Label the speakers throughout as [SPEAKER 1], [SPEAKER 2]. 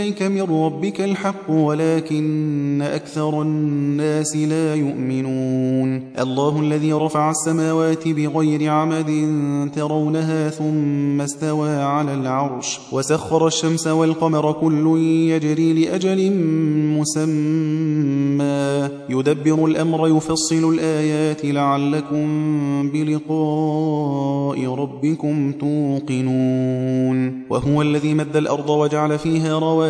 [SPEAKER 1] إليك من ربك الحق ولكن أكثر الناس لا يؤمنون. الله الذي رفع السماوات بغير عمد ترونها ثم استوى على العرش وسخر الشمس والقمر كل يجري لأجل مسمى. يدبر الأمر يفصل الآيات لعلكم بلقاء ربكم توقنون. وهو الذي مد الأرض وجعل فيها رواسي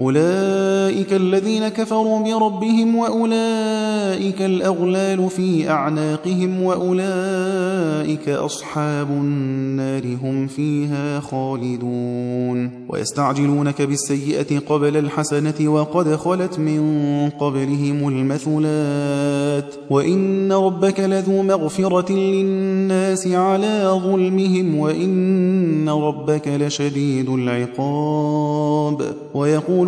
[SPEAKER 1] أولئك الذين كفروا بربهم وأولئك الأغلال في أعناقهم وأولئك أصحاب النار هم فيها خالدون ويستعجلونك بالسيئة قبل الحسنة وقد خلت من قبلهم المثلات وإن ربك لذو مغفرة للناس على ظلمهم وإن ربك لشديد العقاب ويقول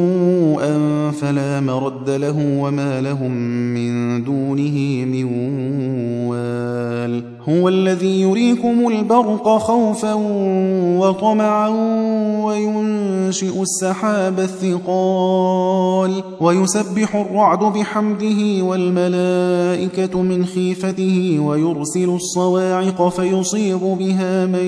[SPEAKER 1] سوءا فلا مرد له وما لهم من دونه هو الذي يريكم البرق خوفا وطمعا وينشئ السحاب الثقال ويسبح الرعد بحمده والملائكة من خيفته ويرسل الصواعق فيصيب بها من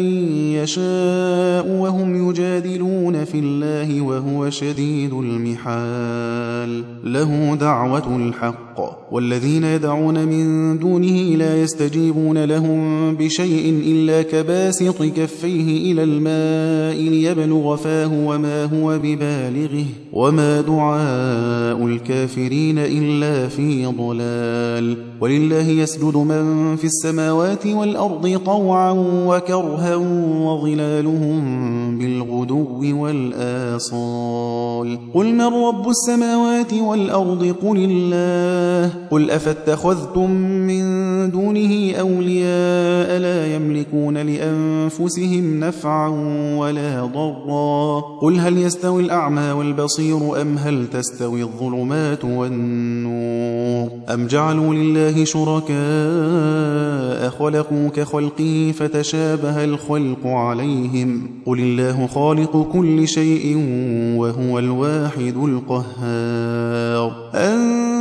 [SPEAKER 1] يشاء وهم يجادلون في الله وهو شديد المحال. له دعوة الحق. والذين يدعون من دونه لا يستجيبون لهم بشيء إلا كباسط كفيه إلى الماء ليبلغ فاه وما هو ببالغه وما دعاء الكافرين إلا في ضلال. ولله يسجد من في السماوات والأرض طوعا وكرها وظلالهم بالغدو والآصال. قل من رب السماوات والأرض؟ قل الله. قل أفاتخذتم من دونه أولياء؟ لا يملكون لأنفسهم نفعا ولا ضرا. قل هل يستوي الأعمى والبصير أم هل تستوي الظلمات والنور؟ أم جعلوا لله شركاء خلقوا كخلقه فتشابه الخلق عليهم؟ قل الله خالق كل شيء وهو الواحد القهار.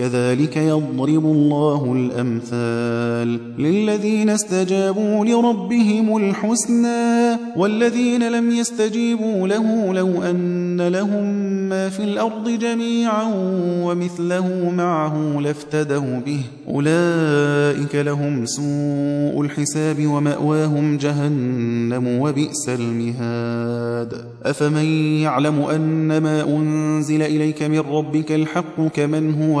[SPEAKER 1] كذلك يضرب الله الأمثال للذين استجابوا لربهم الحسنى والذين لم يستجيبوا له لو أن لهم ما في الأرض جميعا ومثله معه لافتدوا به. أولئك لهم سوء الحساب ومأواهم جهنم وبئس المهاد. أفمن يعلم أن ما أنزل إليك من ربك الحق كمن هو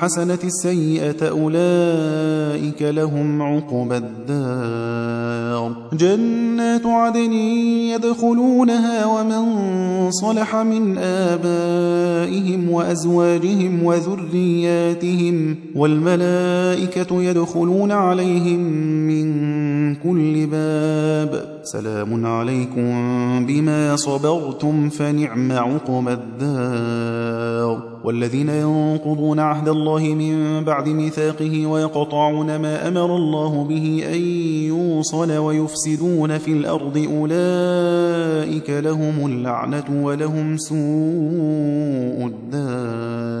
[SPEAKER 1] بالحسنة السيئة أولئك لهم عقبى الدار. جنات عدن يدخلونها ومن صلح من آبائهم وأزواجهم وذرياتهم والملائكة يدخلون عليهم من كل باب. سلام عليكم بما صبرتم فنعم عقب الدار. والذين ينقضون عهد الله من بعد ميثاقه ويقطعون ما أمر الله به أن يوصل ويفسدون في الأرض أولئك لهم اللعنة ولهم سوء الدار.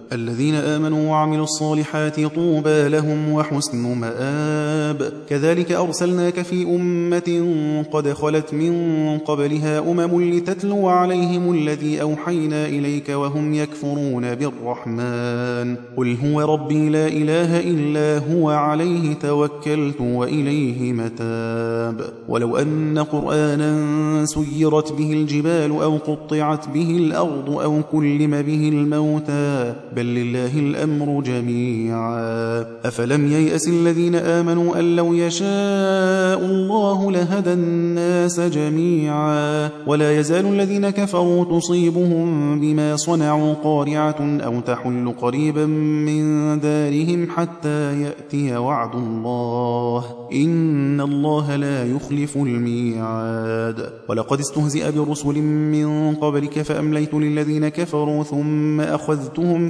[SPEAKER 1] الذين آمنوا وعملوا الصالحات طوبى لهم وحسن مآب. كذلك أرسلناك في أمة قد خلت من قبلها أمم لتتلو عليهم الذي أوحينا إليك وهم يكفرون بالرحمن. قل هو ربي لا إله إلا هو عليه توكلت وإليه متاب. ولو أن قرآنا سيرت به الجبال أو قطعت به الأرض أو كلم به الموتى. بل لله الأمر جميعا أفلم ييأس الذين آمنوا أن لو يشاء الله لهدى الناس جميعا ولا يزال الذين كفروا تصيبهم بما صنعوا قارعة أو تحل قريبا من دارهم حتى يأتي وعد الله إن الله لا يخلف الميعاد ولقد استهزئ برسل من قبلك فأمليت للذين كفروا ثم أخذتهم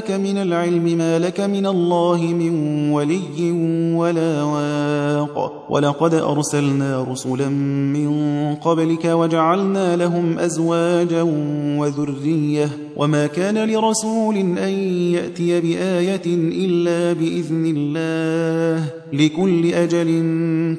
[SPEAKER 1] جاءك من العلم ما لك من الله من ولي ولا واق. ولقد أرسلنا رسلا من قبلك وجعلنا لهم أزواجا وذرية. وما كان لرسول أن يأتي بآية إلا بإذن الله لكل أجل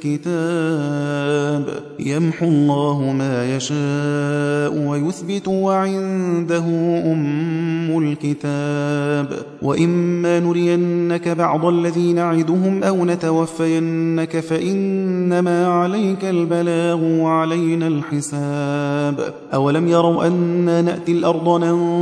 [SPEAKER 1] كتاب يمحو الله ما يشاء ويثبت وعنده أم الكتاب وإما نرينك بعض الذي نعدهم أو نتوفينك فإنما عليك البلاغ وعلينا الحساب أولم يروا أنا نأتي الأرض